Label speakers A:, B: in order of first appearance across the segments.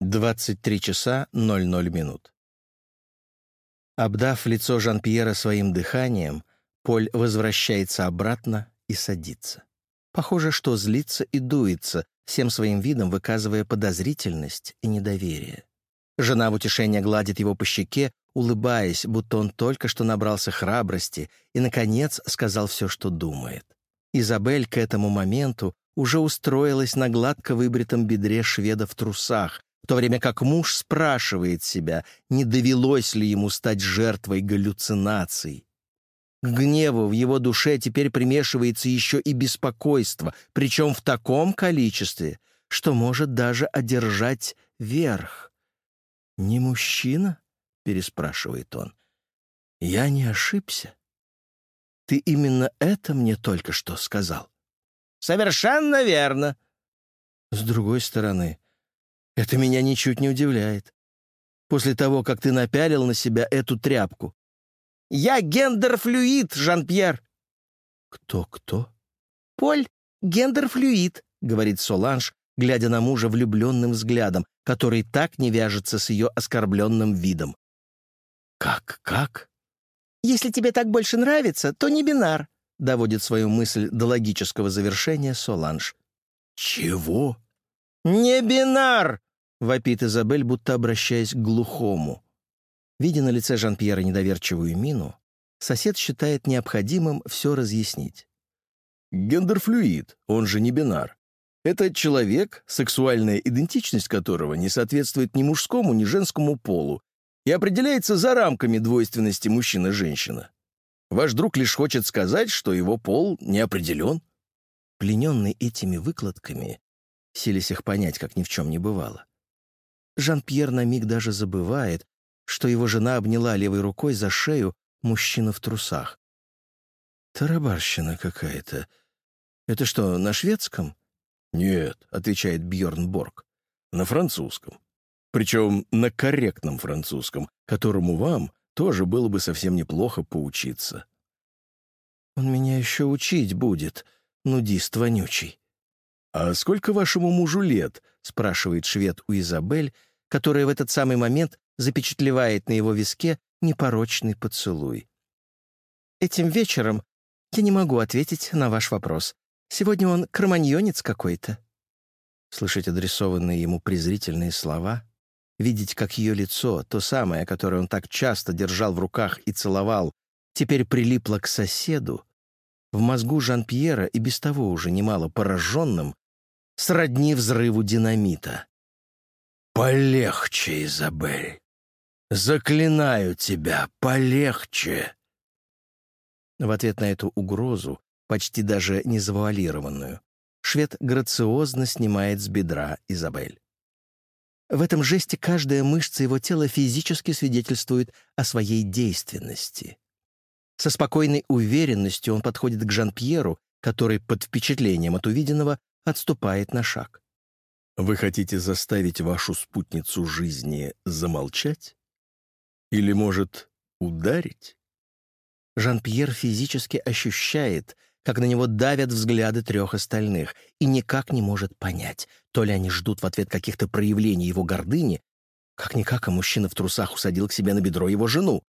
A: 23 часа 00 минут. Обдав лицо Жан-Пьера своим дыханием, Поль возвращается обратно и садится. Похоже, что злится и дуется, всем своим видом выказывая подозрительность и недоверие. Жена в утешение гладит его по щеке, улыбаясь, будто он только что набрался храбрости и, наконец, сказал все, что думает. Изабель к этому моменту уже устроилась на гладко выбритом бедре шведа в трусах, то время как муж спрашивает себя, не довелось ли ему стать жертвой галлюцинаций. К гневу в его душе теперь примешивается еще и беспокойство, причем в таком количестве, что может даже одержать верх. «Не мужчина?» — переспрашивает он. «Я не ошибся. Ты именно это мне только что сказал».
B: «Совершенно верно».
A: С другой стороны, это меня ничуть не удивляет. После того, как ты напялил на себя эту тряпку.
B: «Я гендерфлюид, Жан-Пьер!»
A: «Кто-кто?»
B: «Поль гендерфлюид», — говорит Соланж, глядя на мужа влюбленным взглядом, который так не вяжется с ее оскорбленным видом.
A: «Как, как?»
B: «Если тебе так больше нравится, то не бинар», — доводит свою мысль до логического завершения Соланж.
A: «Чего?»
B: «Не бинар!»
A: — вопит Изабель, будто обращаясь к глухому. Видя на лице Жан-Пьера недоверчивую мину, сосед считает необходимым все разъяснить. Гендерфлюид, он же не бинар. Это человек, сексуальная идентичность которого не соответствует ни мужскому, ни женскому полу и определяется за рамками двойственности мужчина-женщина. Ваш друг лишь хочет сказать, что его пол не определен. Плененный этими выкладками, силясь их понять, как ни в чем не бывало, Жан-Пьер на миг даже забывает, что его жена обняла левой рукой за шею мужчину в трусах. «Тарабарщина какая-то. Это что, на шведском?» «Нет», — отвечает Бьорн Борг, — «на французском. Причем на корректном французском, которому вам тоже было бы совсем неплохо поучиться». «Он меня еще учить будет, нудист вонючий». «А сколько вашему мужу лет?» — спрашивает швед у Изабель, которая в этот самый момент запечатлевает на его виске непорочный поцелуй.
B: «Этим вечером я не могу ответить на ваш вопрос. Сегодня он кроманьонец какой-то».
A: Слышать адресованные ему презрительные слова, видеть, как ее лицо, то самое, которое он так часто держал в руках и целовал, теперь прилипло к соседу, в мозгу Жан-Пьера и без того уже немало пораженным, сродни взрыву динамита. «Полегче, Изабель! Заклинаю тебя, полегче!» В ответ на эту угрозу почти даже не завуалированную, швед грациозно снимает с бедра Изабель. В этом жесте каждая мышца его тела физически свидетельствует о своей действенности. Со спокойной уверенностью он подходит к Жан-Пьеру, который под впечатлением от увиденного отступает на шаг. «Вы хотите заставить вашу спутницу жизни замолчать? Или, может, ударить?» Жан-Пьер физически ощущает — как на него давят взгляды трех остальных, и никак не может понять, то ли они ждут в ответ каких-то проявлений его гордыни, как-никак, а мужчина в трусах усадил к себе на бедро его жену,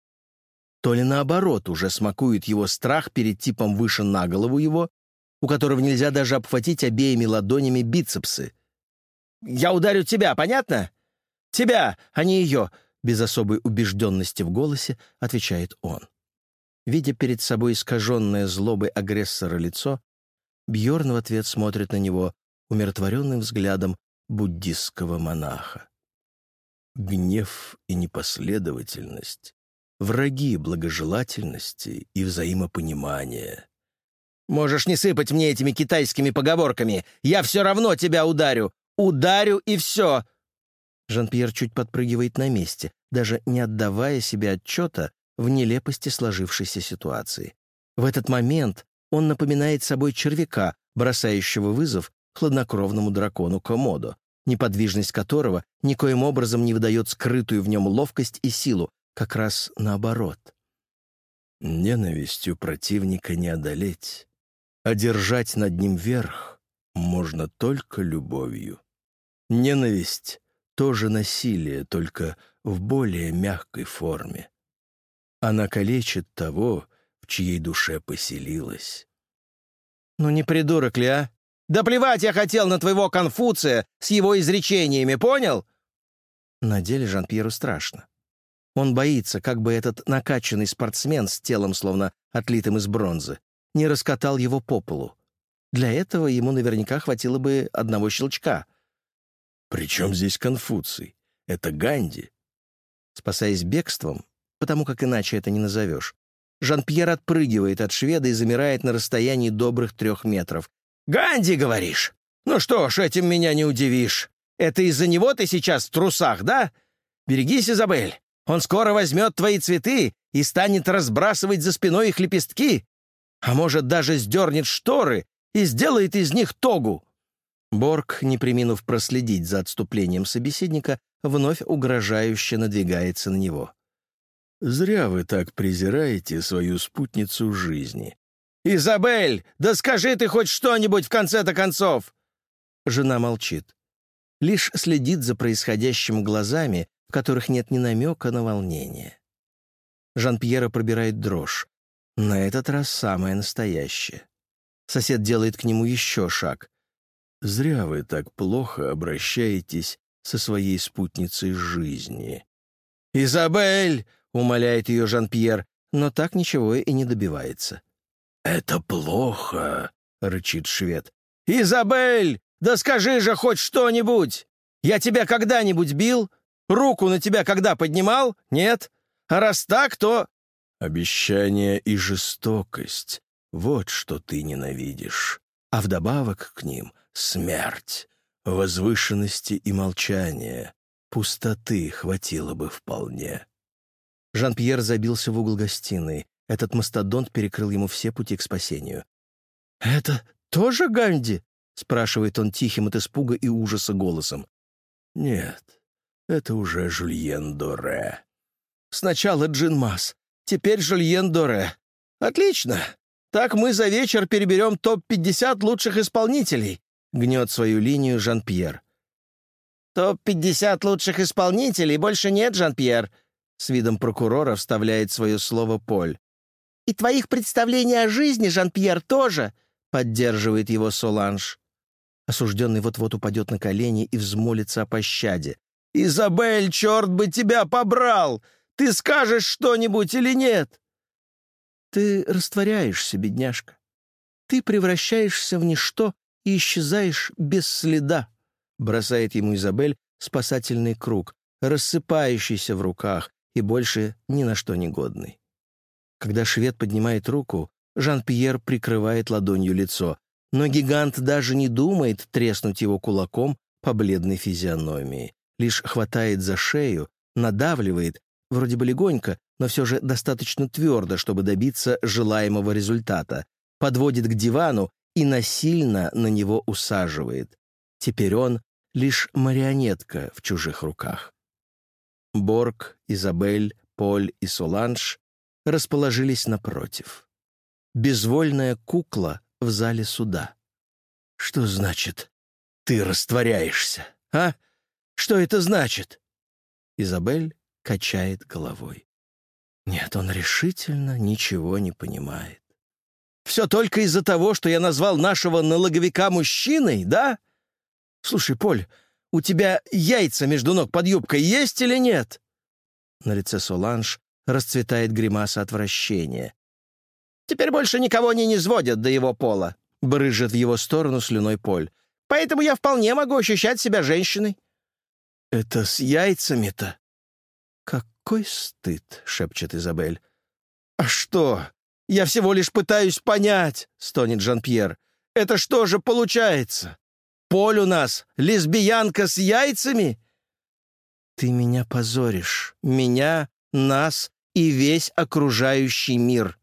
A: то ли наоборот уже смакует его страх перед типом выше на голову его, у которого нельзя даже обхватить обеими ладонями бицепсы.
B: «Я ударю тебя, понятно? Тебя, а не ее!»
A: Без особой убежденности в голосе отвечает он. Видя перед собой искаженное злобой агрессора лицо, Бьорн в ответ смотрит на него умиротворенным взглядом буддистского монаха. Гнев и непоследовательность — враги благожелательности и взаимопонимания.
B: «Можешь не сыпать мне этими китайскими поговорками. Я все равно тебя ударю. Ударю и все!»
A: Жан-Пьер чуть подпрыгивает на месте, даже не отдавая себе отчета в нелепости сложившейся ситуации. В этот момент он напоминает собой червяка, бросающего вызов хладнокровному дракону Комодо, неподвижность которого никоим образом не выдает скрытую в нем ловкость и силу, как раз наоборот. Ненавистью противника не одолеть, а держать над ним верх можно только любовью. Ненависть тоже насилие, только в более мягкой форме. Она калечит того, в чьей душе поселилась.
B: «Ну не придурок ли, а? Да плевать я хотел на твоего Конфуция с его изречениями, понял?» На деле Жан-Пьеру страшно. Он боится, как бы этот накачанный спортсмен с телом, словно отлитым из бронзы, не раскатал его по полу. Для этого ему наверняка хватило бы одного щелчка.
A: «При чем здесь Конфуций? Это Ганди».
B: Спасаясь бегством, потому как иначе это не назовешь, Жан-Пьер отпрыгивает от шведа и замирает на расстоянии добрых трех метров. «Ганди, говоришь? Ну что ж, этим меня не удивишь. Это из-за него ты сейчас в трусах, да? Берегись, Изабель. Он скоро возьмет твои цветы и станет разбрасывать за спиной их лепестки. А может, даже сдернет шторы и сделает из них тогу». Борг, не приминув проследить за отступлением собеседника, вновь угрожающе надвигается на него.
A: Зря вы так презираете свою спутницу жизни.
B: «Изабель, да скажи ты хоть что-нибудь в конце-то концов!» Жена молчит. Лишь следит за происходящим глазами, в которых нет ни намека на волнение. Жан-Пьера пробирает дрожь. На этот раз самое настоящее. Сосед делает к нему еще шаг.
A: «Зря вы так плохо обращаетесь со своей спутницей жизни».
B: «Изабель!» — умоляет ее Жан-Пьер, но так ничего и не добивается.
A: «Это плохо», — рычит швед.
B: «Изабель, да скажи же хоть что-нибудь! Я тебя когда-нибудь бил? Руку на тебя когда поднимал? Нет? А раз так, то...»
A: «Обещание и жестокость — вот что ты ненавидишь. А вдобавок к ним — смерть, возвышенности и молчание. Пустоты хватило бы вполне».
B: Жан-Пьер забился в угол гостиной. Этот мастодонт перекрыл ему все пути к спасению. «Это тоже Ганди?» — спрашивает он тихим от испуга и ужаса голосом.
A: «Нет, это уже Жульен Доре».
B: «Сначала Джин Масс, теперь Жульен Доре. Отлично. Так мы за вечер переберем топ-50 лучших исполнителей», — гнет свою линию Жан-Пьер. «Топ-50 лучших исполнителей больше нет, Жан-Пьер», с видом прокурора вставляет свое слово Поль. «И твоих представлений о жизни, Жан-Пьер, тоже!» — поддерживает его Соланж. Осужденный вот-вот упадет на колени и взмолится о пощаде. «Изабель, черт бы тебя побрал! Ты скажешь что-нибудь или нет?» Ты растворяешься, бедняжка. Ты превращаешься в ничто и исчезаешь без следа, бросает ему Изабель спасательный круг, рассыпающийся в руках, и больше ни на что не годный. Когда швед поднимает руку, Жан-Пьер прикрывает ладонью лицо, но гигант даже не думает треснуть его кулаком по бледной физиономии, лишь хватает за шею, надавливает, вроде бы легонько, но все же достаточно твердо, чтобы добиться желаемого результата, подводит к дивану и насильно на него усаживает. Теперь он лишь марионетка в чужих руках. Борг, Изабель, Поль и Соланж расположились напротив. Безвольная кукла в зале суда. «Что значит «ты растворяешься», а? Что это значит?» Изабель качает головой. Нет, он решительно ничего не понимает. «Все только из-за того, что я назвал нашего налоговика мужчиной, да? Слушай, Поль, у тебя яйца между ног под юбкой есть или нет?» На лице Соланж расцветает гримаса отвращения. «Теперь больше никого не низводят до его пола», — брыжет в его сторону слюной Поль. «Поэтому я вполне могу ощущать себя женщиной». «Это с яйцами-то?» «Какой стыд!» — шепчет Изабель. «А что? Я всего лишь пытаюсь понять!» — стонет Жан-Пьер. «Это что же получается? Поль у нас лесбиянка с яйцами?» «Ты меня позоришь. Меня, нас и весь окружающий мир»,